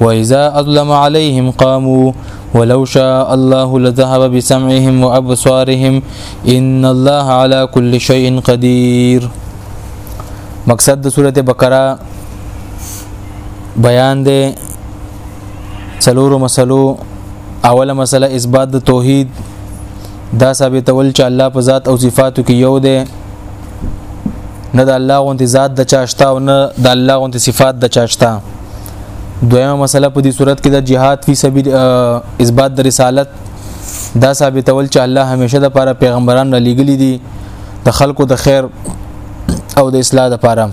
واذا اظلم عليهم قاموا ولو شاء الله لذهب بسمعهم وابصارهم ان الله على كل شيء قدير مقصد د سوره بقره بیان دی څلورو مسلو اوله مسله اثبات د توحید دا ثابتول چې الله په ذات او صفاتو کې یو دی نه د الله غونتی ذات د چاشتا او نه د الله غونتی صفات د چاشتا دویمه مسله په دې صورت کې د جهاد فی سبیل اثبات د رسالت دا ثابتول چې الله همیشه د پاره پیغمبران را لېګلې دي د خلکو د خیر او د اصلاح لپاره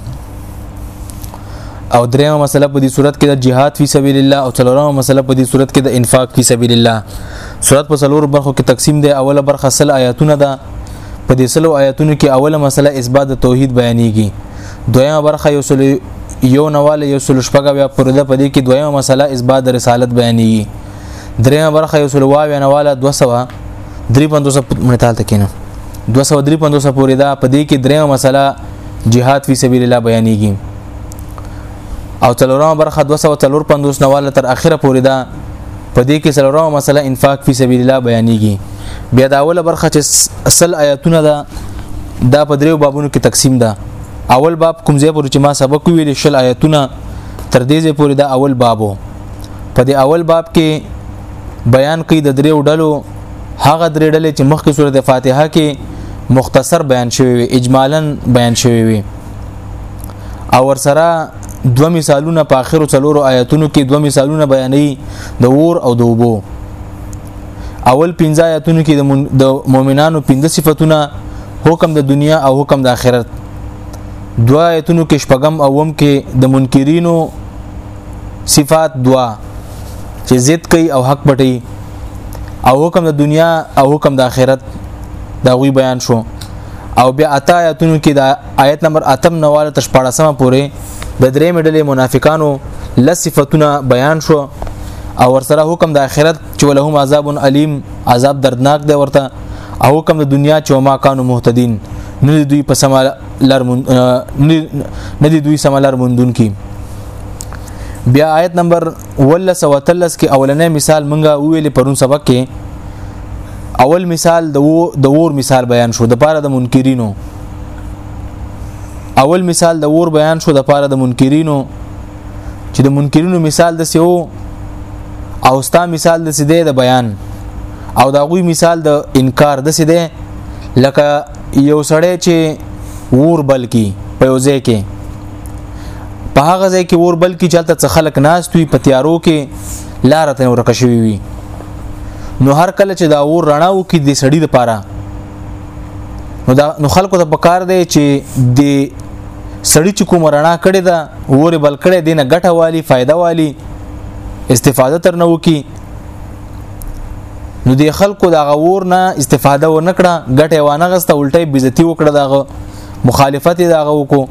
او دریمه مسله په دې صورت کې د جهاد فی سبیل الله او څلورمه مسله په دې صورت کې د انفاق فی سبیل الله صورت په څلور برخو کې تقسیم دی اوله برخه سل آیاتونه ده په دې سلو آیاتونو کې اوله مسله اثبات د توحید بیانېږي دویمه برخه یو سل یو نواله یو سل شپږه بیا پر د پدې کې دویمه مسله اثبات رسالت بیانېږي دریمه برخه یو سل واویا نواله 200 درې پندوسه مټال تکینه 200 درې پندوسه پورې دا پدې کې دریمه مسله جهاد فی سبیل الله بیانېږي او څلورمه برخه 200 تلور پندوس نواله تر اخره پورې دا پدې کې څلورمه مسله انفاق فی سبیل الله بیانېږي بیا دا اوله برخه چې سل آیاتونه ده دا په دریو بابونو کې تقسیم ده اول باب کوم ځای پورې چې ما سبق ویل شل آیاتونه تر دې ځای پورې دا اول بابو په دې اول باب کې بیان کوي د دریو ډلو هغه درې ډلې چې مخکې سورته فاتحه کې مختصر بیان شوی وي اجمالا بیان شوی وي او ورسره دو مثالونه په اخرو څلورو آیاتونو کې دو مثالونه بیانې د اور او د وبو اول پنځه آیاتونو کې د مؤمنانو پنځه صفاتونه حکم د دنیا او حکم د آخرت دوا آیتونو کې شپږم او وم کې د منکرینو صفات دوا چې ضد کوي او حق پټي او حکم د دنیا او حکم د آخرت دا غوي بیان شو او بیا اتا آیتونو کې د آیت نمبر اتم نواله تر 14 پورې د درې مډلې منافقانو لصفتونه بیان شو او ورسره حکم د آخرت چې ولهم عذاب الیم عذاب دردناک دی ورته او حکم د دنیا چې ما کانو مهتدین نه دوی په سم لار نه دوی سم لار مندون کی بیا آیت نمبر 1313 کې اولنې مثال مونږه ویلې پرون سبق کې اول مثال د د ور مثال بیان شو د پاره د منکرینو اول مثال د ور بیان شو د پاره د منکرینو چې د منکرینو مثال د سیو او ستا مثال د سیده د بیان او دا غوی مثال د انکار د سیده لکه یو سړی چې ور بلکی په یو ځای کې په هغه ځای کې ور بلکی چلته څه خلک ناست وي په تیارو کې لار ته ورکه شوی وي نو هر کله چې دا ور رڼاو کې د سړی لپاره نو دا نو خلکو ته پکار دی چې د سړی چې کوم رڼا کړي دا وره بل کړي دینه ګټه والی فائدہ والی استفاده تر نو کی نو د خلکو دا غور نه استفاده و نکړه ګټه و نه غسته الټه بیزتی وکړه دا مخالفت دا غو کو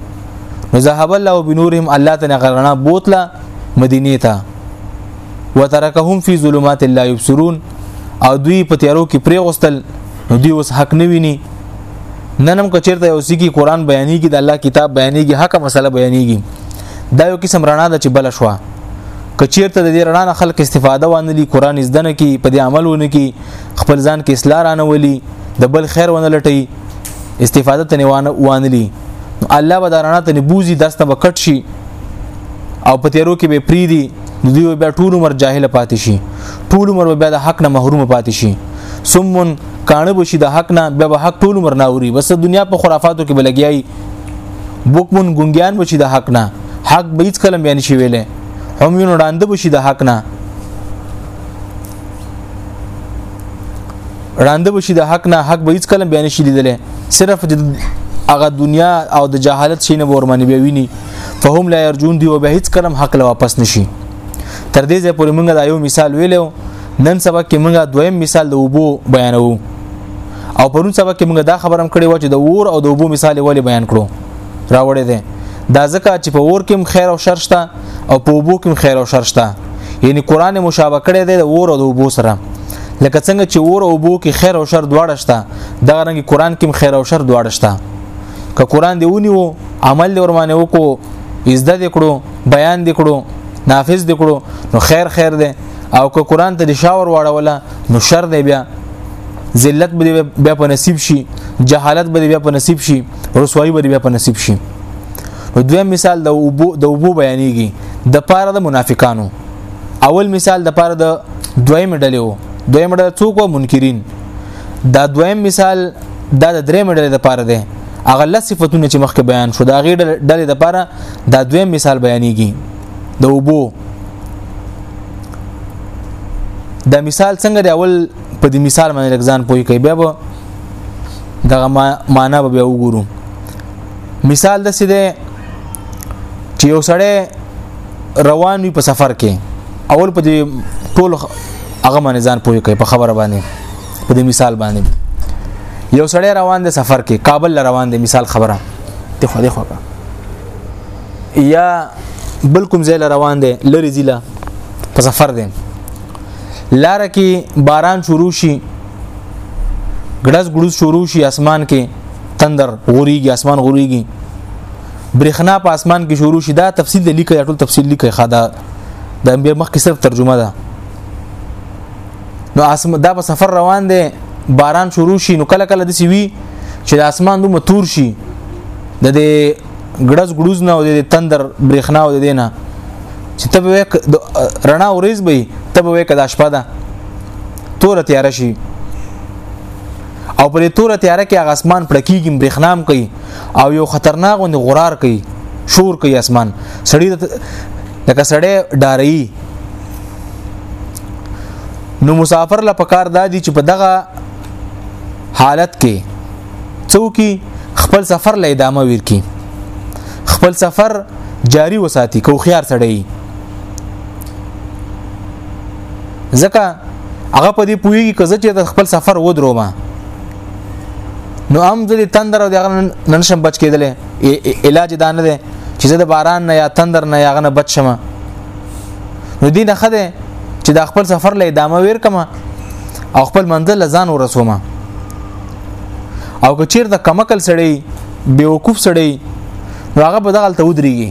نو ذهب الله بنورهم الله تعالی غرنا بوتله مدینه ته وترکهم فی ظلمات لا یبصرون او دوی په تیارو کې پرې غوستل نو دوی اوس حق نه ویني ننم کچیرته یو سکی قران بیانېږي د الله کتاب بیانېږي حق مسله بیانېږي دا یو قسم رڼا ده چې بل شوه کچیرته د دې رڼا نه خلک استفاده وانه لي قران زده نه کی په دې عمل ونه کی خپل ځان کې اصلاح رانه ولي د بل خیر ونه لټي استفاده تنه وانه وانه لي الله به دا رڼا ته نبوزي داسته بکټ شي او په تیرو کې به پریدي نو دوی بیا ټول عمر جاهل پاتې شي ټول عمر بیا د حق نه محروم پاتې شي سمون کانه بشي د حق نه بیا به حق ټول عمر نه اوري بس دنیا په خرافاتو کې بلګیای بوکمن ګونګیان بشي د حق نه حق به هیڅ کلم بیان شي ویلې هم یو وړاندې بشي د حق نه وړاندې بشي د حق نه حق به هیڅ کلم بیان شي لیدلې صرف د هغه دنیا او د جهالت شینه ورمنې بیا ویني فهم لا يرجون دی او به هیڅ کلم حق له واپس نشي تر دې ځې پورې موږ دا یو مثال ویلو نن سبا کې موږ دویم مثال د وبو بیانو او پرون سبا کې موږ دا خبرم کړې و چې د ور او د وبو مثال ولې بیان کړو راوړې ده دا ځکه چې په ور کې خیر او شر شته او په وبو کې خیر او شر شته یعنی قران مشابه کړی دی د ور او د وبو سره لکه څنګه چې ور او وبو کې خیر او شر دواړه شته دا رنګ قران کې خیر او شر دواړه شته که قران دی ونیو عمل دی ورمانه وکړو ازده دی کړو بیان دی کړو نافذ دی کړو نو خیر خیر دی او که قران ته دی شاور واړوله نو شر دی بیا ذلت به بیا په نصیب شي جهالت به بیا په نصیب شي رسوایی به بیا په نصیب شي نو دویم مثال د اوبو د اوبو بیانېږي د پاره د منافقانو اول مثال د پاره د دویم ډلې وو دویم ډله څوک منکرین دا دویم مثال دا د درې مډلې د پاره دی هغه لس صفاتونه چې مخکې بیان شو دا غي ډلې د پاره دا دویم مثال بیانېږي د وبو دا مثال څنګه دی اول په دې مثال باندې لګزان پوي کوي بیا به دغه معنا به وګورو مثال د سیده چې یو سړی روان وي په سفر کې اول په دې ټول هغه باندې ځان پوي کوي په خبره باندې په دې مثال باندې یو سړی روان دی سفر کې کابل ل روان دی مثال خبره ته خو دې خو یا بل کوم ځای روان دی لری ضلع په سفر دی لار کې باران شروع شي ګړز ګړز شروع شي اسمان کې تندر غوريږي اسمان غوريږي برېښنا په اسمان کې شروع شي دا تفصیل دی لیکي ټول تفصیل لیکي خدا د انبیا مخ کې صرف ترجمه ده نو اسم دا په سفر روان دی باران شروع شي نو کله کله د سی وی چې د اسمان دومره تور شي د دې ګړز ګړوز نه او د تندر برېښنا او د دینه چې ته به رڼا اوریز به ته به کدا شپه ده تور تیار شي او پر تور تیار کې هغه اسمان پړکیږي برېښنام کوي او یو خطرناک غوندي غرار کوي شور کوي اسمان سړی لکه سړی ډاري نو مسافر لا پکار دادی چې په دغه حالت کې څوکي خپل سفر له ادامه ورکی خپل سفر جاری وساتي کو خيار سړی ځکه هغه په دې پوېږي کزه چې خپل سفر ودرومه نو ام د تندر او دغه نن شم بچ کېدل علاج دا نه دی چې زه د باران نه یا تندر نه یا غنه بچ شم نو دینه خده چې د خپل سفر له ادامه ویر کما او خپل منزل ځان ورسوم او که چیر د کمکل سړی بیوقوف سړی نو هغه به دغه تودريږي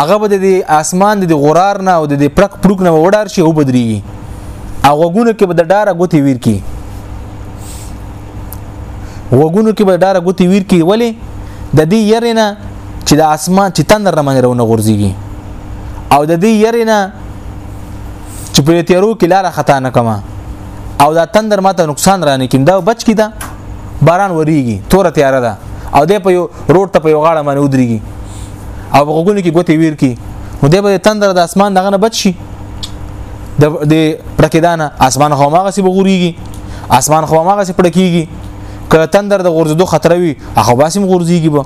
هغه به د اسمان د غرار نه او د پړک پړک نه وډار شي او بدريږي هغهګونو کې به د ډاره ګوتې ویر کی وګونو کې به ډاره ګوتې ویر کی ولی د دې يرنه چې د اسمان چې تندر نه منرونه غورځيږي او د دې يرنه چې په تیرو کې لار خطا نه کما او دا تندر ماته نقصان رانه کیم دا بچ کی دا باران وریږي تور تیار ده او د په یو روډ ته په یو غاړه باندې ودرېږي او وګونو کې ګوتې ویر کی نو د به تندر د اسمان دغه نه بچ شي د د پړکیدانه اسمان خو ماغه سی بغوریږي اسمان خو ماغه سی پړکیږي کله تندر د غورځدو خطر وي هغه باسم غورځيږي به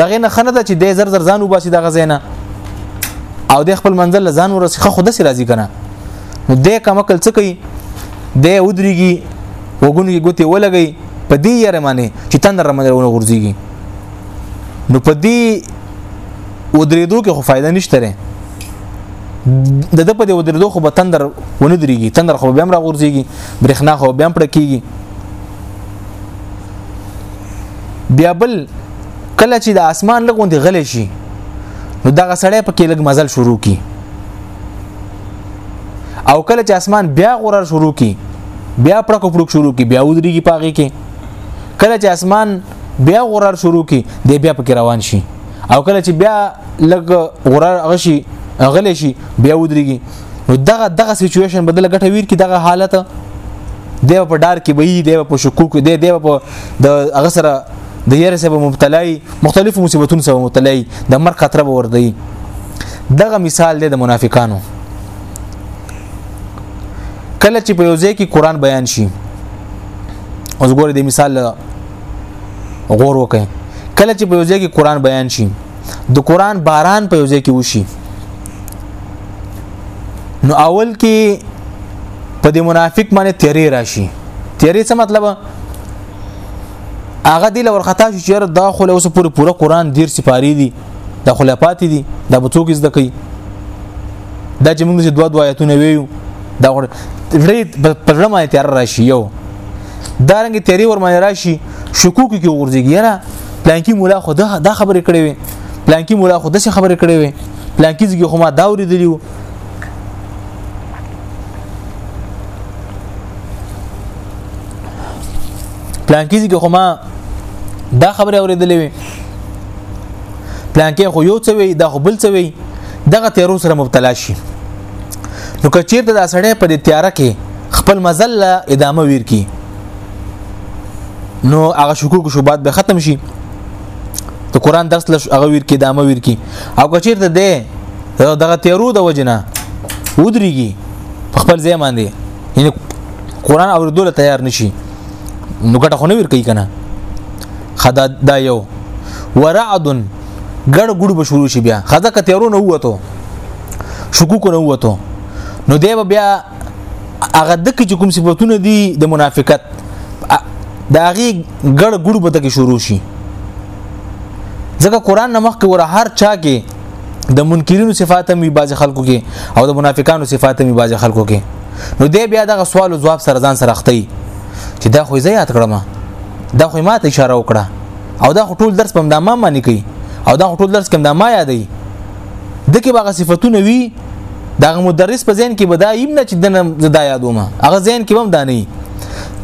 دغه نه خنه ده چې د زر زر ځان وباسي دغه زینه او د خپل منزل ځان ورسخه خود سي راضي کنه نو د کمکل څه کوي د ودريږي وګونګي ګوتې ولګي په دې یاره معنی چې تندر رمنونه غورځيږي نو په دې ودریدو کې خو فائدہ نشته د د په دې ودرېدو خو به تندر ونه درېږي تندر خو بیا هم راغورځېږي برېښنا خو بیا هم پړه کېږي بیا بل کله چې د اسمان لګوندې غلې شي نو دغه سړی پکې لګ مزل شروع کی او کله چې اسمان بیا غورر شروع کی بیا پړک پړک شروع کی بیا ودرېږي پاغي کې کله چې اسمان بیا غرار شروع کی دی بیا پکې روان شي او کله چې بیا لګ غرار غشي غلې شي بیا ودرېږي نو دغه دغه سچويشن بدل غټه ویر کی دغه حالت دی په ډار کې وي دی په شکوک دی دی په د هغه سره د یره سبب مبتلای مختلف مصیبتونو سبب مبتلای د مر خطر به ور دی دغه مثال دی د منافقانو کله چې په یو ځای کې قران بیان شي اوس ګوره د مثال غور وکړي کله چې په یوځای کې قران بیان شي د قران باران په یوځای کې وشي نو اول کې په دې منافق باندې تیری راشي تیری څه مطلب هغه دی لور خطا شو چې دا خو له اوسه پوره پوره قران دیر سپاری دي د خلافات دي د بوڅوګز د کوي دا چې موږ دوه دوه آیتونه ویو دا غوړي په ځړه باندې تیار راشي یو دا رنګ تیری ور باندې راشي شکوک کې ورځيږي یاره پلانکی مولا خو دا خبرې کړې وي پلانکی مولا خو داسې خبرې کړې وي پلانکی ځګي خو ما دا ورېدلی وو پلانکی ځګي خو ما دا خبره اورېدلې وي پلانکی خو یو څه وي دا خو بل څه وي دغه تیرو سره مبتلا شي نو کچیرته دا سړی په دې تیاره کې خپل مزل له ادامه ویر کی نو هغه شکوک شوبات به ختم شي ته قران درس له هغه ویر کی ادامه ویر کی او کچیرته دې دغه تیرو د وجنه ودرېږي خپل ځای باندې یعنی قران اوریدو له تیار نشي نو ګټه خو نه ور کوي کنه خدا دا یو ورعد ګړ ګړ به شروع شي بیا خزه کتیرو نه وته شکوک نه وته نو دی بیا هغه د کې کوم صفاتونه دي د منافقت دا غي ګړ ګړ به تک شروع شي ځکه قران نمخ کې ور هر چا کې د منکرینو صفات هم بعض خلکو کې او د منافقانو صفات هم بعض خلکو کې نو دی بیا دغه سوال او جواب سره ځان سره اخته چې دا خو زه یاد کړم دا خو ماته اشاره وکړه او دا ټول درس په دا ما معنی کوي او دا ټول درس کوم دا ما یادې دکې باغه صفاتونه وی دا مدرس په ذهن کې بدایم نه چې دنه زدا یادومه هغه ذهن کې هم دانی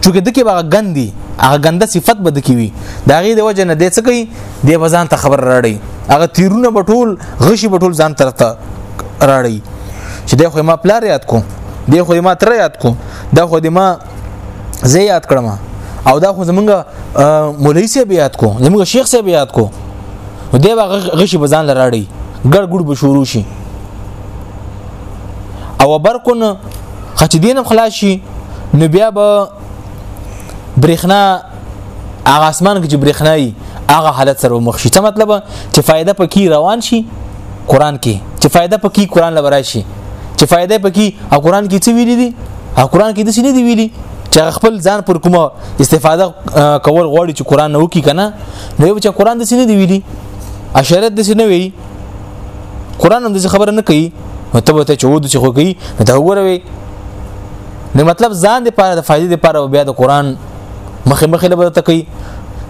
چونکه دکې باغه غندي هغه غنده صفت بد کی وی دا غي د وجه نه د څه کوي د بزان ته خبر راړي هغه تیرونه بټول غشي بټول ځان تر ته راړي چې د خو ما پلار یاد کو د خو ما تر یاد کو د خو ما زه یاد کړم او دا خو زمونږ مولوی صاحب یاد کو زمونږ شیخ صاحب یاد کو دی به غشي بزان لراړي ګړ ګړ به شروع شي او برکون خچ دینم خلاص شي نو بیا به برېخنا هغه اسمان کې چې برېخناي هغه حالت سره مخ شي څه مطلب چې فائدہ پکې روان شي قران کې چې فائدہ پکې قران لورای شي چې فائدہ پکې او قران کې څه ویلي دي او قران کې د څه نه دی ویلي چې خپل ځان پر کومه استفاده کول غواړي چې قران نه وکي کنه نو یو چې قران د څه نه دی ویلي اشارت د څه نه وی قران هم د خبره نه کوي نو ته به ته چود چې خو کوي دا وګوروي نو مطلب ځان د پاره د فائدې لپاره بیا د قران مخه مخه لبه تکي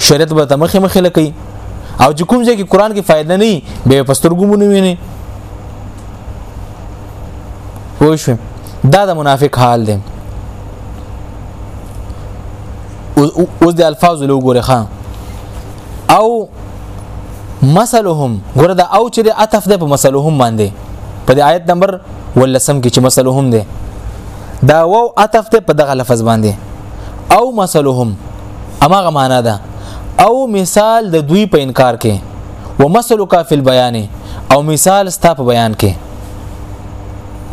شریعت به مخه مخه لکي او چې کوم ځای کې قران کې فائدہ نه به پسترګو مونږ ویني پوه شو دا د منافق حال دی اوس د الفاظ له وګوره خان او مثلهم ګوره دا او چې د عطف ده په مثلهم باندې په د آیت نمبر ولسم کې چې مثلهم ده دا وو عطف ده په دغه لفظ باندې او مثلهم اماغه معنا ده او مثال د دوی په انکار کې ومثلک فی البیان او مثال ستا په بیان کې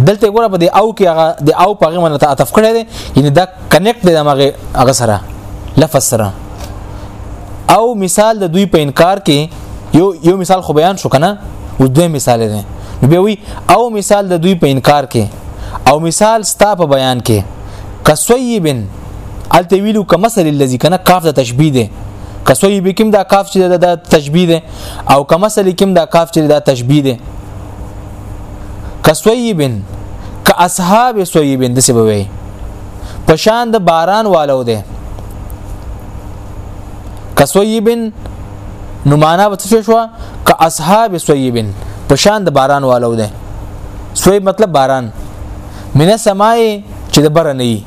دلته ګوره په دې او کې هغه د او په غو منته عطف کړی دی یعنی دا کنیکټ دی هغه هغه سره لفظ سره او مثال د دوی په انکار کې یو یو مثال خو بیان شو کنه او دوی مثال دی به وی او مثال د دوی په انکار کې او مثال ستا په بیان کې کسویبن الته ویلو کمثل الذي کنه کاف د تشبیه ده کسوی بکم دا کاف چې دا تشبیه ده او کمثل کم دا کاف چې دا تشبیه ده کسوی بن ک اصحاب سوی بن د سبوي پشان د باران والو ده کسوی بن نو معنا به څه شو ک اصحاب سوی بن پشان د باران والو ده سوی مطلب باران من سمای چې د بره نه وي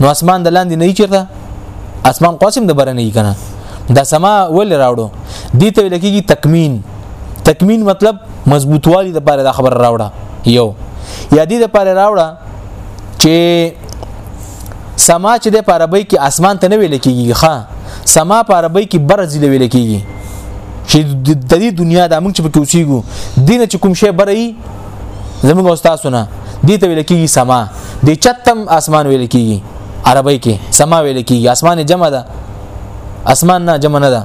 نو اسمان د لاندې نه چیرته اسمان قاسم د بره نه وي کنه دا سما ول راوړو دي ته لکېږي تکمین تکمین مطلب مضبوطوالی د پاره د خبر راوړه یو یا دې د پاره راوړه چې سما چې د عربی کې اسمان ته نه ویل کېږي ښا سما په عربی کې برز دی ویل کېږي چې د دې دنیا د موږ چې په اوسېګو دینه چې کوم شی بري زموږ استاد سنا دي ته ویل کیږي سما د چتم اسمان ویل کیږي عربی کې سما ویل کیږي اسمان جمع ده اسمان نه جمع نه ده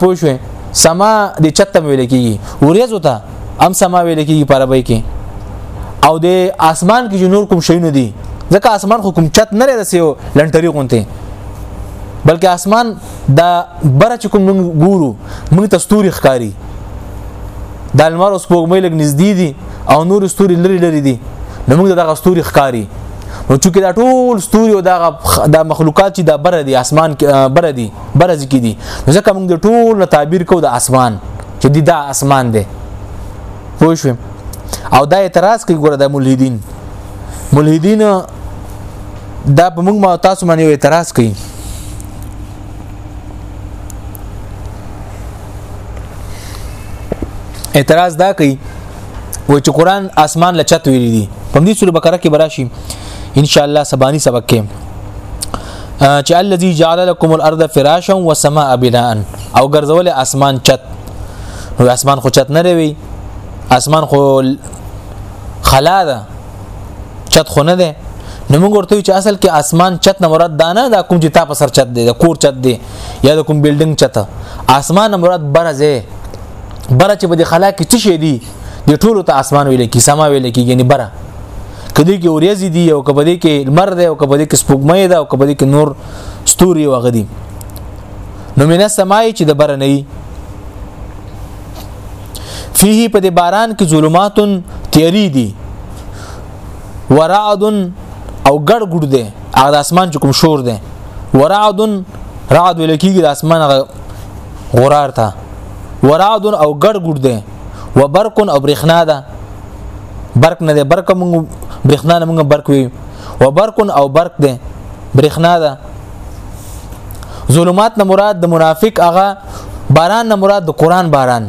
پوه شو سما د چتم ویل کیږي ورځ وته ام سما ویل کیږي په عربی کې او د اسمان کې نور کوم شي نه دي ځکه اسمان خو کوم چت نه لري سیو لنټری غونته بلکې اسمان دا بره چې کوم ګورو موږ ته ستوري ښکاری د لمر او سپوږمۍ لګ نږدې دي او نور ستوري لري لري دي نو موږ دغه ستوري ښکاری نو چې دا ټول ستوري او دا د مخلوقات چې دا بره دي اسمان بره دي بره ځکې دي ځکه موږ د ټول نه تعبیر کو د اسمان چې دی دا اسمان دی پوه شو او دا اعتراض کوي ګوره د ملحدین ملحدین دا په موږ ما تاسو باندې اعتراض کوي اعتراض دا کوي و چې قران اسمان لچت ویل دي په دې سورې بقره کې براشي ان شاء الله سبانی سبق کې چې الذي جعل لكم الارض فراشا والسماء بناء او ګرځول اسمان چت نو اسمان خو چت نه وي اسمان خو خلا ده چت خو نه ده نو موږ ورته چې اصل کې اسمان چت نه مراد دانه دا کوم چې تا په سر چت دی د کور چت دی یا د کوم بلډینګ چت اسمان نه مراد برزه بره چې بده خلا کې څه شي دی د ټولو ته اسمان ویل کی سما ویل کی یعنی بره کدی کې اوریځي دی او کبدی کې لمر دی او کبدی کې سپوږمۍ ده او کبدی کې نور ستوري وغدي نو مینه سمای چې د بره نه فيه په دې باران کې ظلمات تیری دي ورعد او ګړ ګډ دي هغه د اسمان کوم شور دي ورعد رعد ویل کیږي د اسمان غرار ته ورعد او ګړ ګډ دي وبرق او برخنا ده برق نه ده برق موږ برخنا نه موږ برق وی وبرق او برق ده برخنا ده ظلمات نه مراد د منافق هغه باران نه مراد د قران باران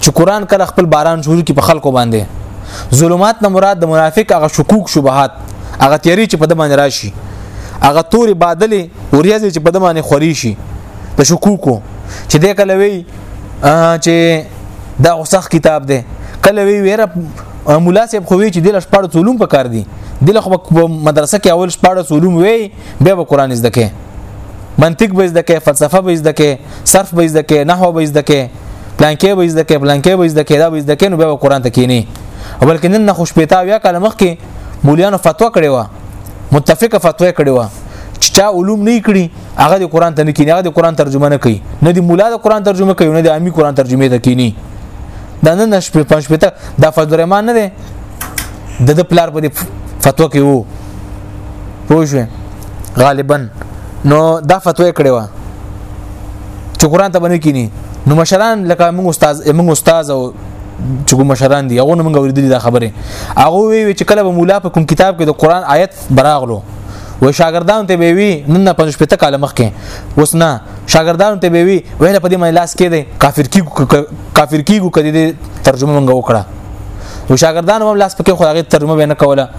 چې قران کله خپل باران شروع کی په خلکو باندې ظلمات نه مراد د منافق هغه شکوک شبهات هغه تیری چې په د باندې راشي هغه توري بادلې اوریاځي چې په د باندې خوري شي د شکوکو چې د کله وی چې دا اوسخ کتاب دی کله وی ویره مولا صاحب خو وی چې د لښپړو علوم پکار دي د لښ مدرسه کې اول شپړو علوم وی بیا به قران زده کې منطق به زده کې فلسفه به زده کې صرف به زده کې نحو به زده کې پلانکې به زده کې پلانکې به زده کې دا به زده کې نو بیا قران ته کینی بلکې نن نه خوش پیتا بیا کله مخ کې مولیانو فتوا کړې و متفقه فتوا کړې و چې چا علوم نه کړی هغه د قران ته نه کینی هغه د قران ترجمه نه کوي نه دی مولا د قران ترجمه کوي نه د عامي قران ترجمه ته کینی دا نن شپې پنځ پته د فضل الرحمن نه ده د پلار په فتوا کې وو پوه شو غالبا نو دا فتوا کړې و چې قران ته باندې کینی نو مشران لکه موږ استاد موږ استاد او چې کوم مشران دي هغه موږ ورېدلې دا خبره هغه وی چې کله به مولا په کوم کتاب کې د قران آیت براغلو و شاګردان ته به وی نن نه پنځه شپته کاله مخکې اوس نه شاګردان ته به وی ویل په دې مې لاس کې دی کافر کیږي کافر کیږي کدي ترجمه موږ وکړه و شاګردان هم لاس پکې خو هغه ترجمه به نه کوله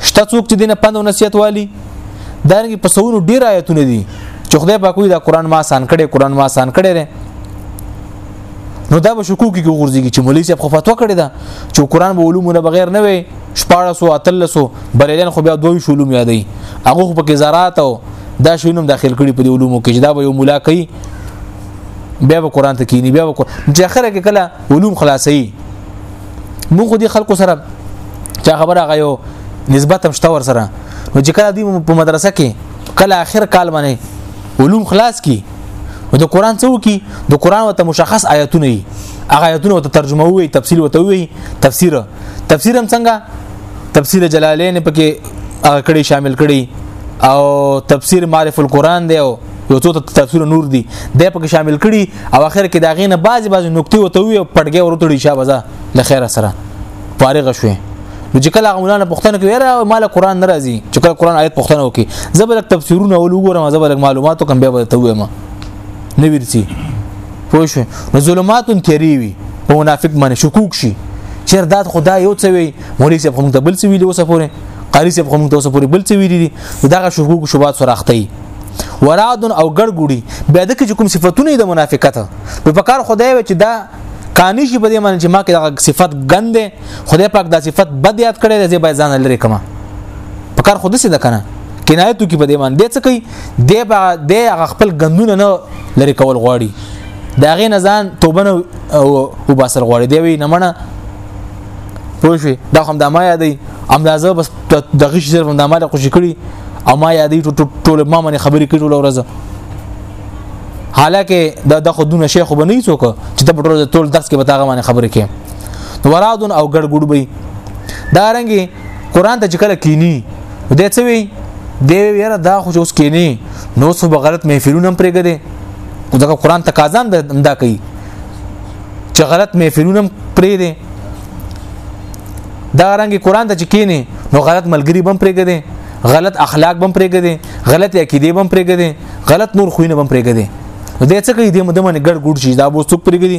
شته څوک چې دینه پند او نصیحت والی دانګي په سونو ډیر آیتونه دي چې خدای په کوی دا قران ما آسان کړي قران ما آسان کړي ره نو دا به شکوک کې غورځيږي چې مولوی صاحب خو فتوا کړی دا چې قران به علوم نه بغیر نه وي شپاره سو اتل سو بریلن خو بیا دوی شولوم یادې هغه خو پکې زراعت او دا شینم داخل کړي په علومو کې دا به یو مولا کوي بیا به قران ته کینی بیا به چې اخره کې کله علوم خلاصي موږ خو دې خلکو سره چا خبره غيو نسبت هم شته ور سره نو چې کله دوی په مدرسه کې کله آخر کال باندې علوم خلاص کی د قران څو کی د قران وته مشخص آیاتونه وي هغه آیاتونه وته ترجمه وي تفسیر وته وي تفسیر تفسیر هم څنګه تفسیر جلالین پکې هغه کړي شامل کړي او تفسیر معرف القرآن دی او یو څو تفسیر نور دی د پکې شامل کړي او اخر کې دا غینه بعضی بعضی نقطې وته وي پټګي ورتړي شابه ځه د خیر سره فارغ شوي نو چې کله مولانا پښتنه کوي را مال قران ناراضي چې کله قران آیت پښتنه وکي زبر تفسیرونه ول وګورم زبر معلوماتو کم به ته وایم نه ورسي پوه شو نو ظلمات تیری وي او منافق باندې شکوک شي چیر دات خدای یو څه وي مولوی صاحب هم ته بل څه ویلی اوسه پوره قاری صاحب هم ته اوسه پوره بل څه ویلی دي دغه شکوک شوبات سره اخته وراد او ګړګړي بیا د کوم صفاتونه د منافقت په پکار خدای و چې دا کانی شي په دې معنی چې ما کې دا صفت غند خدای پاک دا صفت بد یاد کړي زه به ځان لري کما پکار خود سي د کنه کنایتو کې په دې معنی د څه کوي د به د خپل غندونه نه لري کول غواړي دا غي نه ځان توبه نه او باسر غواړي دی وی نه منه پوه شو دا هم د ما یادې امدازه بس د غش صرف د ما د خوشی کړي او ما یادې ټول ما باندې خبرې کړي ټول ورځ حالکه دا د خودونه شیخ وبني څوک چې د ټول ټول درس کې به تاغه باندې خبرې کوي ورادون او ګډ ګډ وي دا رنګي قران ته چې کله کینی دې څه وي دی یاره دا خو اوس کینی نو څه به غلط محفلونه هم پرېګه دي دغه قران تقاضا هم دا کوي چې غلط محفلونه پرې دي دا رنګ قران ته چې کینی نو غلط ملګری بم پرې کړي غلط اخلاق بم پرې کړي غلط عقیده بم پرې کړي غلط نور خوینه بم پرې کړي دې څه کوي دې مدمن ګډ ګډ شي دا بو څوک پرې کړي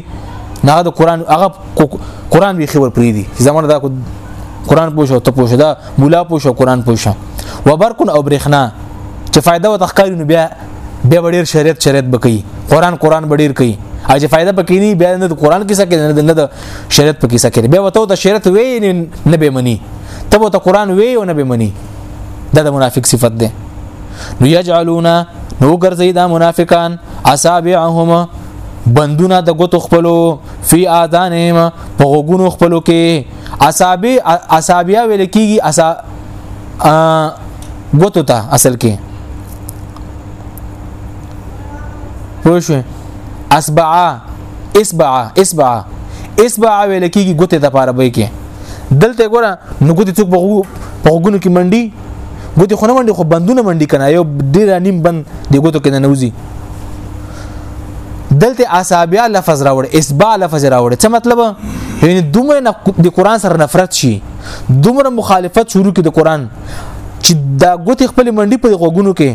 نه د قران هغه قران به خبر پرې دي زمونږ دا قران پوښو ته پوښو دا مولا پوښو قران پوښو وبرکن او برخنا چې فائدہ وتخکاري نو بیا بیا ډیر شریعت شریعت بکی قران قران ډیر کوي او چې فائدہ پکې نه بیا نه قران کې سکه نه د شریعت پکې سکه بیا وته ته شریعت وی نه به مني ته وته قران وی او نه به مني دا د منافق صفت ده نو یجعلون نو ګرځي دا منافقان اصابعهم بندونه د ګوتو خپلو فی اذانهم په غوګونو خپلو کې اصابع اصابع ویل کیږي ګوتو ته اصل کې پوه شو اسبعا اسبعا اسبعا اسبعا ویل کېږي ګوتې د پاره به کې دلته ګوره نو ګوتې څوک په غوګونو کې منډي ګوتې خو نه منډي خو بندونه منډي کنه یو ډیر نیم بند دی ګوتو کې نه نوځي دلته اصابع لفظ راوړ اسبع لفظ راوړ څه مطلب یعنی دومره د قران سره نفرت شي دومره مخالفت شروع کړي د قران چې دا ګوتې خپل منډي په غوګونو کې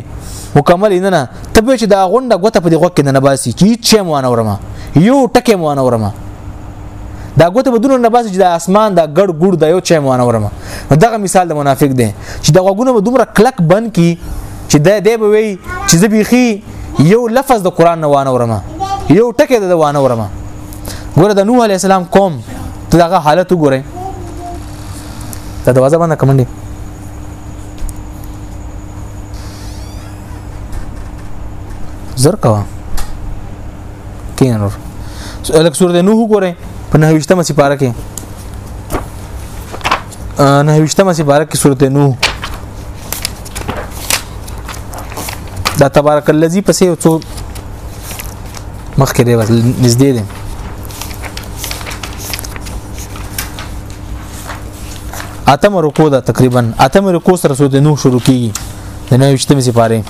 مکمل نه نه تبه چې دا غونډه ګوته په غوګ کې نه باسي چې چې مو نه ورما یو ټکه مو نه ورما دا ګوته بدون نه باسي چې د اسمان دا ګړ ګړ دا یو چې مو نه ورما دغه مثال د منافق دی چې دا غوګونه به دومره کلک بند کی چې دا دی به وي چې زبيخي یو لفظ د قران نه وانه ورما یو ټکه د وانه ورما ګوره د نوح علی السلام قوم ته دغه حالت وګورئ دا دروازه باندې کمنډي زر کا کینور الک سور د نوح ګوره په 29مه سپاره کې 29مه سپاره کې سورته نوح دا تبارک الذی پسې یو څو مخکې دی بس نږدې دی اتم رکو ده تقریبا اتم رکو سره سو د نو شروع کیږي د نو وشتم سي پاره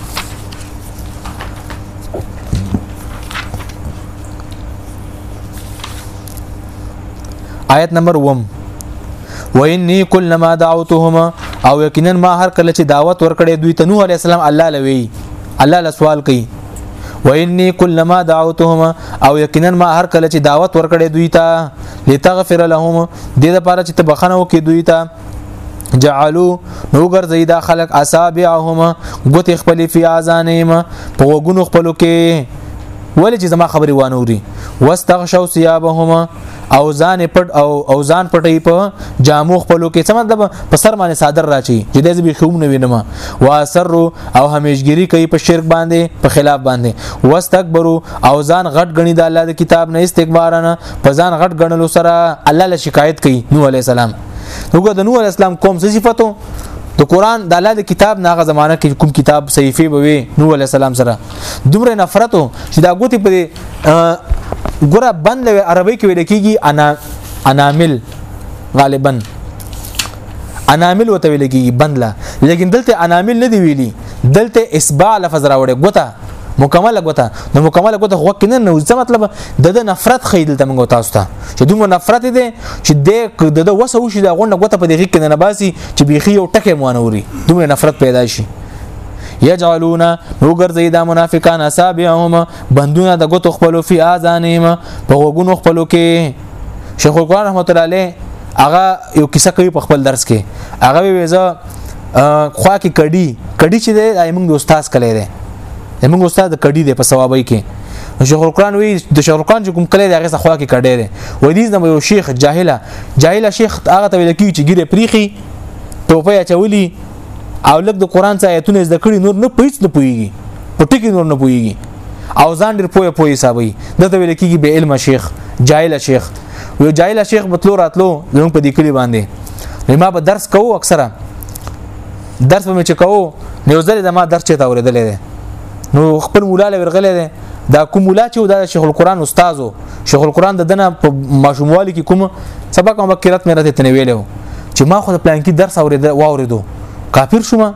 آیت نمبر 1 وإني كلما دعوتهما او یقینا ما هر کله چې دعوت ورکړې دوی ته نوح عليه السلام الله لوي الله له سوال کوي و انی کلمہ دعوتهم او یقینا ما هر کله چې دعوت ورکړې دوی ته لتغفر لهم د دې لپاره چې ته بخنه وکې دوی ته جعلوا نو ګرځي دا خلق اصابعهم غوت خپل فی اذانهم په وګونو خپلو کې ولې چې زما خبرې وانه وري واستغشوا ثيابهم او ځان پټ او او ځان پټي په جامو خپلو کې څه مطلب په سر باندې صادر راچی چې د دې به خوم نه وینم وا سر او همیشګری کوي په شرک باندې په خلاف باندې واستكبروا او ځان غټ غني د الله د کتاب نه استکبار نه په ځان غټ غنلو سره الله له شکایت کوي نو عليه السلام نوګه د نو عليه السلام کوم څه صفاتو د قران د الله د کتاب ناغه زمانہ کې کوم کتاب صحیفه بوي نو عليه السلام سره دومره نفرت و چې دا ګوتې په ګره بند لوي عربي کې ویل کېږي انا انامل غالبا انامل وته ویل کېږي بند لا لیکن دلته انامل نه دی ویلي دلته اسباع لفظ راوړي ګوته مکمله ګوته نو مکمله ګوته خو کې نه نو څه مطلب د د نفرت خېدل ته موږ تاسو ته چې دومره نفرت دي چې د د وسو شي د غونډه ګوته په دې کې نه باسي چې بيخي یو ټکه مونوري دومره نفرت پیدا شي یجعلون نو ګرځي دا منافقان اصابعهم بندونه د غوتو خپل فی اذانهم په غوګونو خپل کې شیخ القرآن رحمت الله علیه هغه یو کیسه کوي په خپل درس کې هغه ویزه خوا کې کډي کډي چې دی ایمنګ د استاد کلی دی ایمنګ استاد د کډي دی په ثوابي کې شیخ القرآن وی د شیخ القرآن چې کوم کلی دی هغه څخه خوا کې کډي دی وای دې نو یو شیخ جاهله جاهله شیخ هغه ته ویل کیږي چې ګیره پریخي ټوپه چولی او لږ د قران څخه آیتونه زده کړي نور نه پېچ نه پويږي په ټکی نور نه پويږي او ځان ډېر پوهه پوهه حسابي دته ویل کېږي به علم شیخ جاهل شیخ یو جاهل شیخ بتلو راتلو زموږ په دې کلی باندې ما به درس کوو اکثره درس به مې چې کوو نو ځلې د ما درس چې تا اورېدلې ده نو خپل مولا له ورغلې ده دا کوم ولا چې دا شیخ القرآن استادو شیخ القرآن د دنه په ماشوموالي کې کوم سبق او مکرت مې راته تنویلو چې ما خو د پلان کې درس اورید واوریدو کافر شوم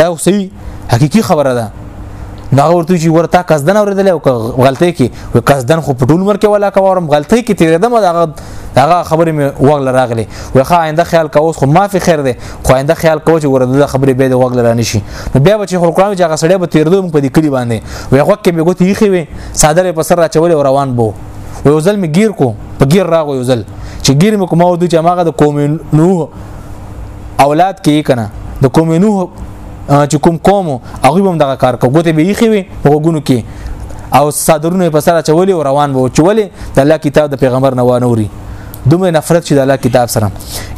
دا صحیح حقيقي خبره ده نو هغه ورته چې ورته قصدن اوریدل او غلطي کې و قصدن خو پټول مر کې ولا کوم غلطي کې تیرې دم هغه هغه خبره مې وغل راغلي وخا آینده خیال کوس خو ما فی خیر ده خو آینده خیال کوو چې ورته د خبرې به د وګل رانه شي نو بیا به چې خلکو چې هغه سړی به تیر دوم په دې کلی باندې وي خو کې به ګوتې یې خوي صادره په سر راچول او روان بو و یو ځل می گیر کو په گیر راغو یو ځل چې گیر مې کوم او د جماعه د قوم نوح اولاد کې کنه د قوم نوح چې کوم قوم هغه هم دغه کار کو ګوتې به یې خوي وګونو کې او صادرونه په سر راچول او روان بو چولې د الله کتاب د پیغمبر نه وانوري دومره نفرت چې د الله کتاب سره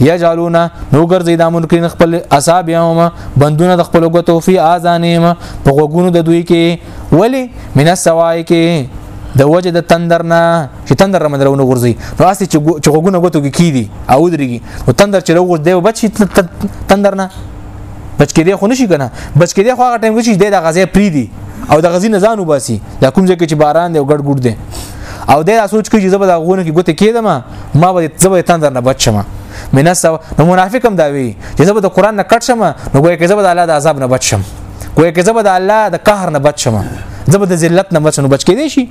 یجعلون نو ګرځي د منکرین خپل اصحاب یوم بندونه د خپل غوتو فی اذانهم په غوګونو د دوی کې ولی من السوای کې د وجه د تندر نه چې تندر رمن راونه غورځي نو اسی چې غوګونه غوتو کې کیدی او درېږي او تندر چې راوغور دی بچی تندر نه بچ کې دی خو نشي کنه بچ کې دی خو هغه ټایم چې د غزې پری دی او د غزې نه ځان وباسي دا کوم ځای کې چې باران دی او ګډ ګډ دی او د سوچ کې چې زبر د غوونه کې ګوته کېدم ما به زبر تندر نه بچ شم من سو نو منافقم دا وی چې زبر د قران نه کټ شم نو ګویا کې زبر د الله د عذاب نه بچ شم ګویا کې زبر د الله د قهر نه بچ شم زبر د ذلت نه بچ نو بچ کې دی شي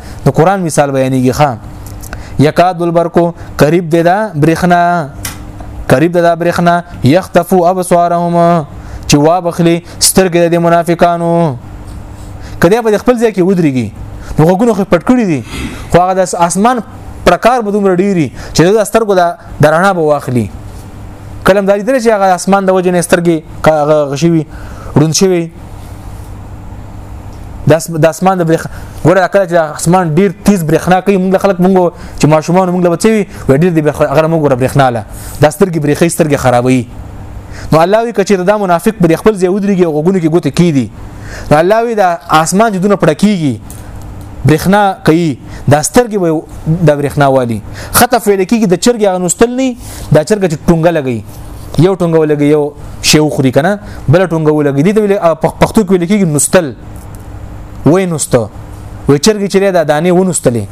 د قران مثال بیانېږي خان یکاد البرکو قریب دی دا برېخنا قریب دی دا برېخنا یختفو ابصارهم چې وا بخلی سترګې د منافقانو کله په خپل ځای کې ودرېږي نو غوګونو خو پټ کړی دي خو هغه د اسمان پرکار به دومره ډیری چې د سترګو د درنا به واخلي کلم داري درې چې هغه اسمان د وجه نه سترګې غشوي ړوند شوی داس د اسمان د برېښ ګوره کله چې اسمان ډیر تیز برېښنا کوي موږ خلک موږ چې ماشومان موږ لبچوي وړ ډیر دی هغه موږ ګوره برېښنا له د سترګې برېخې سترګې خرابوي نو الله وی کچې دا منافق پر خپل ځای ودرېږي او غوګونو کې ګوتې کیدي نو الله وی دا اسمان چې دونه پړکیږي برېښنا کوي دا سترګې به د برېښنا والی خطه فعل کېږي د چرګ هغه نوستل نه دا چرګ چې ټونګه لګي یو ټنګ ولګي یو شی وخوري کنه بل ټنګ ولګي دي ته پښتو کې لیکي نستل وې نستو وې چرګي چې دا دانه ونستلې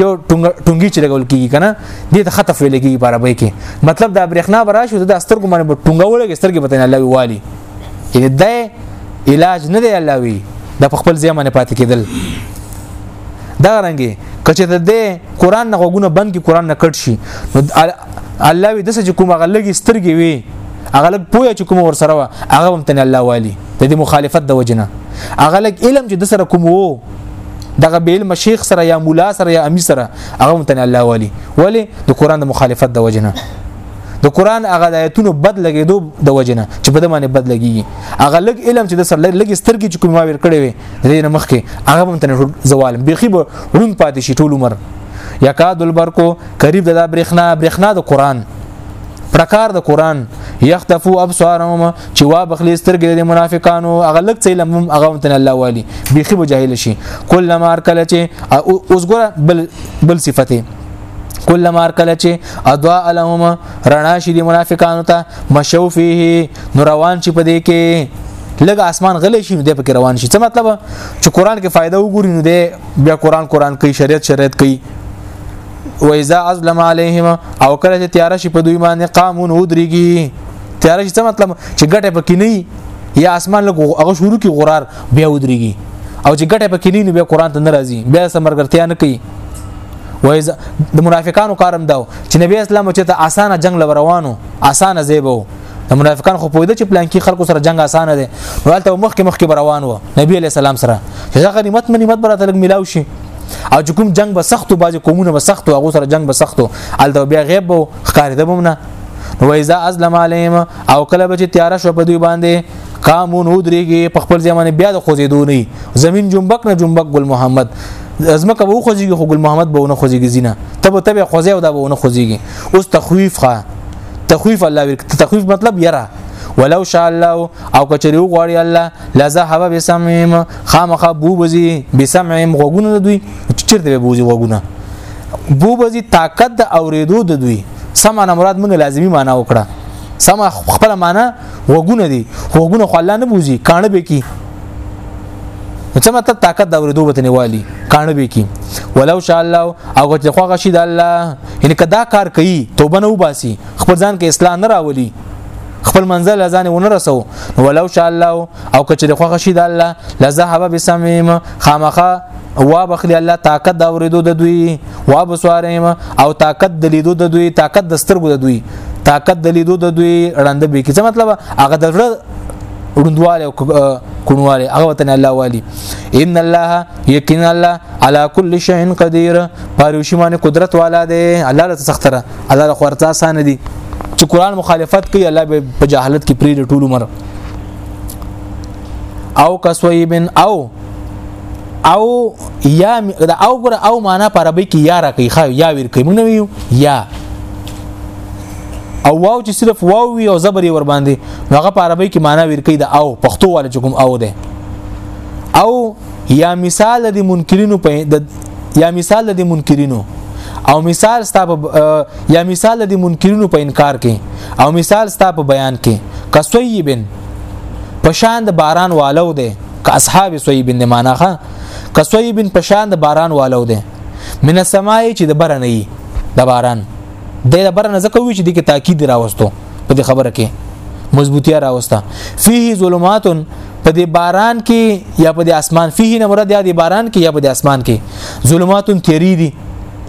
یو ټنګي چې لګول کیږي کنه دې ته خطف ویل کیږي په عربی کې مطلب دا برېښنا براشو د سترګو باندې ټنګ ولګي سترګې پته نه لوي والي یعنی دا علاج نه دی الله وی د خپل ځای باندې پاتې کېدل دا رنګي کچې د دې قران نه غوونه بند کې قران نه کټ شي الله وی دسه چې کوم هغه لګي سترګي وي هغه لګ پوهه چې کوم ور سره و هغه هم تن الله والی د دې مخالفت د وجنه هغه لګ علم چې د سره کوم وو دغه بیل مشیخ سره یا مولا سره یا امی سره هغه هم تن الله والی ولی د قران د مخالفت د وجنه د قران هغه آیتونو بد لګیدو د وجنه چې په دمانه بد لګي هغه لګ علم چې د سر لګ سترګې چې کوم ماویر کړي وي دې نه مخکې هغه هم تنه زوال بيخي به رون پاتې شي ټول عمر یکاد البرکو قریب د برېښنا برېښنا د قران پرکار د قران یختفو ابصارهم چې وا بخلی سترګې د منافقانو هغه لک څه لمم هغه متن الله والی بيخي بجاهل شي کله مار کله چې اوس ګره بل بل صفته کله مار کله چې ادوا الهم رڼا شي د منافقانو ته مشو فيه نو روان شي په دې کې لګ اسمان غلې شي نو د پکې روان شي څه مطلب چې قران کې فائدہ وګوري نو د بیا قران قران کوي شریعت شریعت کوي و اذا ازلم عليهم او کله چې تیار شي په دوی باندې قامون ودريږي تیار شي څه مطلب چې ګټه پکې نه یا اسمان له هغه شروع کی غرار بیا ودريږي او چې ګټه پکې نه بیا قران ته ناراضي بیا سمرګرتیا نه کوي وایز د منافقانو کارم دا چې نبی اسلام چې ته اسانه جنگ لوروانو اسانه زیبو د منافقان خو پوهیده چې پلان کې خلکو سره جنگ اسانه دی نو هلته مخکې مخکې روان و نبی علی السلام سره چې غنیمت منیمت براته لګ ملاو شي او چې کوم جنگ به سختو بعضی قومونه به سختو هغه سره جنگ به سختو الته بیا غیب وو ښکارې دبم نه نو اذا ازلم علیم او کله به چې تیار شو په دوی باندې قامون ودرېږي په خپل ځمانه بیا د خوځېدو نه زمين جنبک نه جنبک ګل محمد ازمکه وو خوځيږي خو ګل محمد به ونه خوځيږي زینه تب تب خوځي او دا به ونه خوځيږي اوس تخويف ښه تخويف الله ورک تخويف مطلب یره ولو شاء الله او کچری غواړي الله لذهب بسمهم خامخا بو بزي بسمعهم غوګونه د دوی چیرته به بوزي غوګونه بو بزي طاقت د اوریدو د دوی سمع نه مراد موږ لازمی معنا وکړه سمع خپل معنا غوګونه دي غوګونه خو الله نه بوزي کانه به کی څه مطلب طاقت د اوریدو به نه والی کانه به کی ولو شاء الله او چې خو غشي د الله ان کدا کار کوي توبه نه وباسي خپل ځان کې اصلاح نه راولي خپل منزل ځان ونه رسو ولو شاء الله او کچره خوښ شي د الله لذهب بسمهم خامخه وا بخلی الله طاقت دا ورېدو د دوی وا بسوارهم او طاقت د لیدو د دوی طاقت د سترګو د دوی طاقت د لیدو د دوی اړند به کی څه مطلب هغه د روندواله او کونواله هغه وطن الله والی ان الله یقین الله علی کل شیء قدیر پاروشی باندې قدرت والا دی الله له سختره الله له خورتا سان دی چې قران مخالفت کوي الله به په جهالت کې پری ټول عمر او کسویبن او او یا دا او ګره او معنا پر عربی کې یا را کوي خو یا ور کوي موږ نه ویو یا او واو چې صرف واو وي او زبر ور باندې نو هغه په عربی کې معنا ور کوي دا او پښتو والے کوم او ده او یا مثال د منکرینو په یا مثال د منکرینو او مثال ستا یا مثال د منکرینو په انکار کې او مثال ستا په بیان کې کسویبن پشان د باران والو ده که اصحاب سویبن د معنا ښه کسویبن پشان د باران والو ده من السماء چې د بره نه وي د باران د بره نه ځکه وي چې د کې تاکید راوستو په دې خبره کې مضبوطیا راوسته فيه ظلمات په دې باران کې یا په دې اسمان فيه نه مراد یا دې باران کې یا په دې اسمان کې ظلمات تیری دي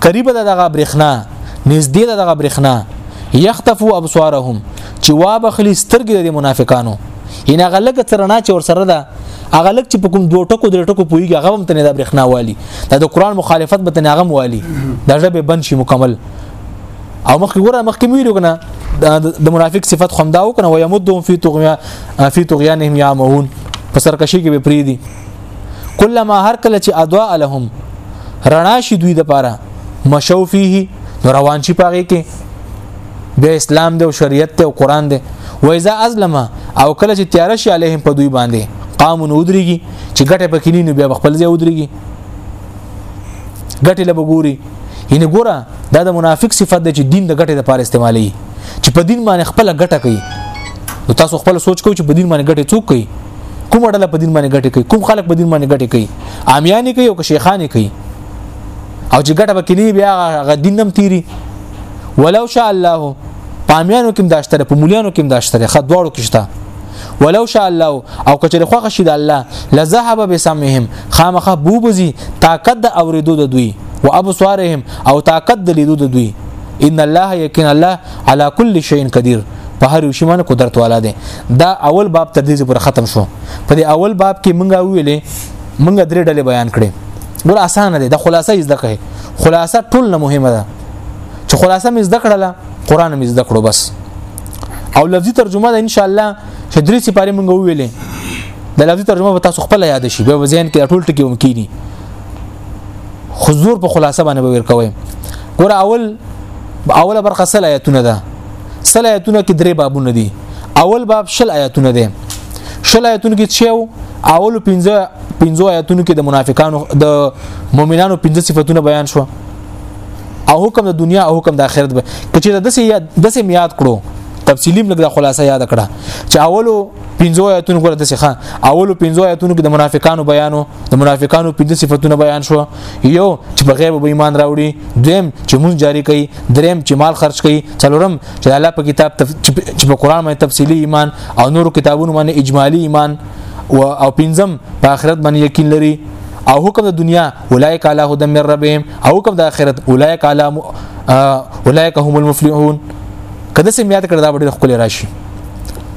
قریب ده دغه برېخنا نږدې ده دغه برېخنا یختفو ابصارهم چې وا بخلی سترګې د منافقانو ان هغه لګ ترنا چې ور سره ده هغه لګ چې په کوم دوه ټکو درې ټکو پویږي هغه هم تنه د برېخنا والی دا د قران مخالفت به تنه هغه والی دا ژبه بند شي مکمل او مخکې ګوره مخکې ویلو کنه د منافق صفت خونداو کنه ويمدهم فی طغیان فی طغیانهم یعمهون په سرکشي کې به پری دي کله ما هر کله چې ادوا لهم رڼا شي دوی د پاره مشو فيه روان شي پاږي کې بیا اسلام دی او شریعت دی او قران دی و اذا ازلم او کله چې تیار شي علیهم په دوی باندې قامون ودرېږي چې ګټه پکې نه بیا خپل ځای ودرېږي ګټه له بګوري یعنی ګوره دا د منافق صفت دی چې دین د ګټه لپاره استعمالي چې په دین باندې خپل ګټه کوي نو تاسو خپل سوچ کوئ چې په دین باندې ګټه څوک کوي کوم ډله په دین باندې ګټه کوي کوم خلک په دین باندې ګټه کوي عامیانی کوي او شیخانی کوي او چې ګټه بکینی بیا غ دین نم تیری ولو شاء الله پامیانو کې داشتره په مولیانو کې داشتره خد دواړو کې شته ولو شاء الله او کچره خوښ شي د الله لذهب بسمهم خامخه بوبزي طاقت د اوریدو د دوی او ابصارهم او طاقت د لیدو د دوی ان الله یقین الله علا کل شیء قدیر په هر یو شی باندې قدرت والا دی دا اول باب تر دې پر ختم شو په دې اول باب کې مونږه ویلې مونږه درې ډلې بیان کړې ګور اسانه دی د خلاصې زده کړې خلاصه ټول نه مهمه ده چې خلاصه مې زده کړله قران مې زده کړو بس او لفظي ترجمه ده ان شاء الله چې درې سپاره مونږ ویلې د لفظي ترجمه به تاسو خپل یاد شي به ځین کې ټول ټکی هم کینی حضور په خلاصه باندې به ورکوي ګور اول اوله برخه سل آیتونه ده سل آیتونه کې درې بابونه دي اول باب شل آیتونه دي شل آیتونه کې چې اول پنځه پنځو آیتونو کې د منافقانو د مؤمنانو پنځه صفاتونه بیان شو او حکم د دنیا او حکم د آخرت به کچې د دسه د دسه میاد کړو تفصیلی لګ د خلاصه یاد کړه چې اولو پنځو آیتونو ګره د څخه اولو پنځو آیتونو کې د منافقانو بیانو د منافقانو پنځه صفاتونه بیان شو یو چې په غیب به ایمان راوړي دویم چې مونږ جاری کوي دریم چې مال خرج کوي څلورم چې الله په کتاب تف... چې په قران باندې تفصیلی ایمان او نورو کتابونو باندې اجمالی ایمان و او پنځم په آخرت باندې یقین لري او حکم د دنیا اولایک علی هدى من ربهم او حکم د آخرت اولایک علی اولایک هم المفلحون کده سم یاد کړه دا ډېر خپل راشي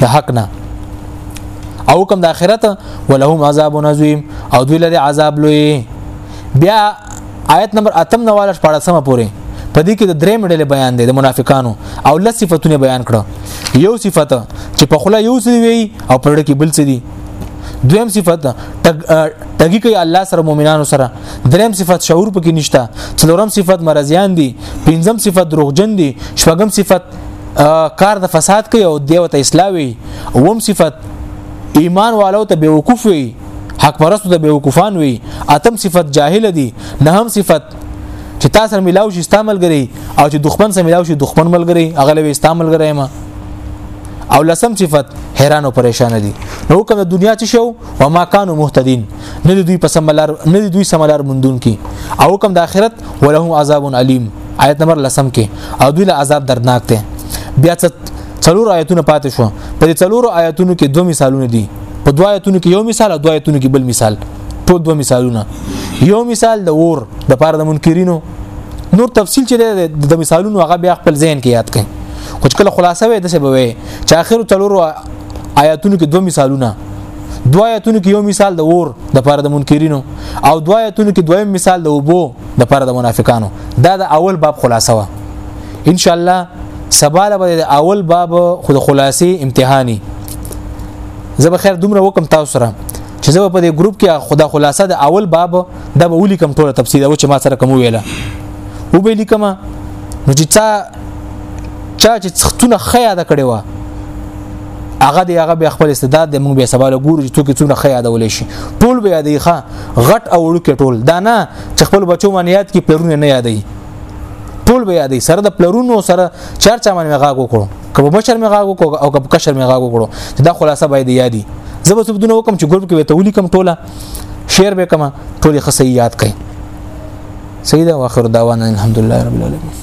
د حق نه او کوم د اخرت ولهم عذاب عظیم او دوی لري عذاب لوی بیا آیت نمبر 8 نه والا 14 سم پورې په دې کې د درې مډلې بیان دی د منافقانو او لس صفاتونه بیان کړه یو صفت چې په خله یو څه وی او په لړ کې بل څه دی دویم صفت ټګي کوي الله سره مؤمنانو سره دریم صفت شعور پکې نشته څلورم صفت مرزيان دي پنځم صفت دروغجن دي شپږم صفت کار د فساد کوي او دیو ته اسلامي وم صفت ایمان والو ته بیوقوف وي حق پرستو ته بیوقوفان وي اتم صفت جاهل دي نه هم صفت چې تاسو سره ملاو شي استعمال غري او چې دښمن سره ملاو شي دښمن ملګري اغلب استعمال غري ما او لسم صفت حیران او پریشان دي نو کوم دنیا چې شو و ما کانو مهتدين نه دوی په سملار نه دوی سملار مندون کی او کوم د آخرت ولهم عذاب علیم آیت نمبر لسم کې او دوی له عذاب دردناک ته بیا څلور آیتونه پاتې شو په دې څلورو آیتونو کې دوه مثالونه دي په دوه آیتونو کې یو مثال او دوه آیتونو کې بل مثال ټول دوه مثالونه یو مثال د اور د پاره د منکرینو نور تفصیل چې د مثالونو هغه بیا خپل ذهن کې یاد کړئ خو کله خلاصه وي د څه به وي چې اخر څلورو آیاتونو کې دوه مثالونه دوه آیتونو کې یو مثال د اور د پاره د منکرینو او دوه آیتونو کې دویم مثال د وبو د پاره د منافقانو دا د اول باب خلاصه و ان شاء الله سباله به د اول باب خود خلاصي امتحاني زه به خیر دومره وکم تاسو سره چې زه په دې ګروپ کې خدا خلاصه د اول باب د به ولي کم ټوله تفصیل او چې ما سره کوم ویله و به لیکم نو چې چا چا چې څختونه خیا د کړي و هغه دی هغه بیا خپل استعداد د موږ به سبا له ګورو چې څوک څونه خیا یادول شي ټول به یادې ښه غټ او وړوکې ټول دا نه چې خپل بچو باندې یاد کې پرونه نه یادې ټول به یادې سره د پلرونو سره چار چا باندې غاګ وکړو کبه مشر می غاګ وکړو او کبه کشر می غاګ وکړو دا خلاصه باید یادې زه به سبدونه وکم چې ګروپ کې وته ولي کم ټوله شعر به کما ټول خصي یاد کړي سیدا واخر دعوانا الحمدلله رب العالمین